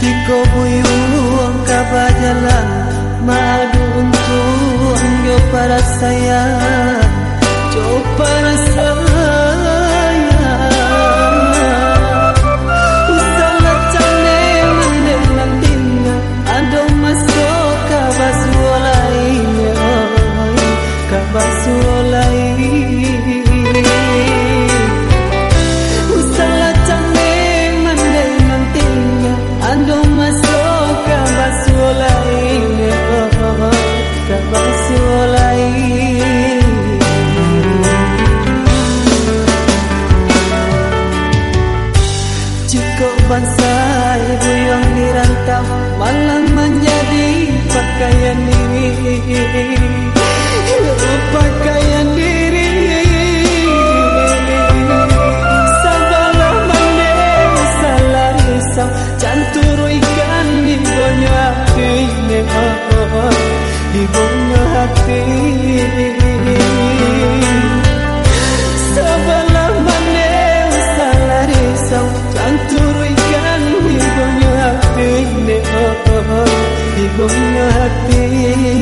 Di ko buyuang kabayalan Maado untuan yo para saya Yo para saya Kabasuo lain, kabasuo bangsa ibu yang dirantau malah menjadi pakaian diri pakaian diri punya hati